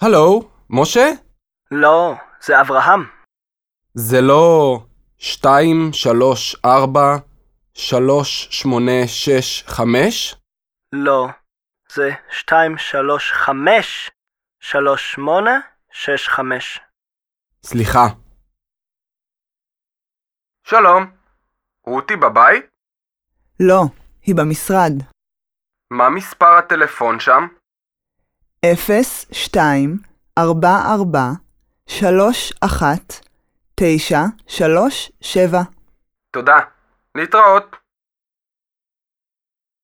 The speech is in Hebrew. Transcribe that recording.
הלו, משה? לא, זה אברהם. זה לא 2, 3, 4, 3, 8, 6, 5? לא, זה 2, 3, 5, 3, 8, 6, 5. סליחה. שלום, רותי בבית? לא, היא במשרד. מה מספר הטלפון שם? 0, 2, 4, 4, 3, 1, 9, 3, 7. תודה. להתראות.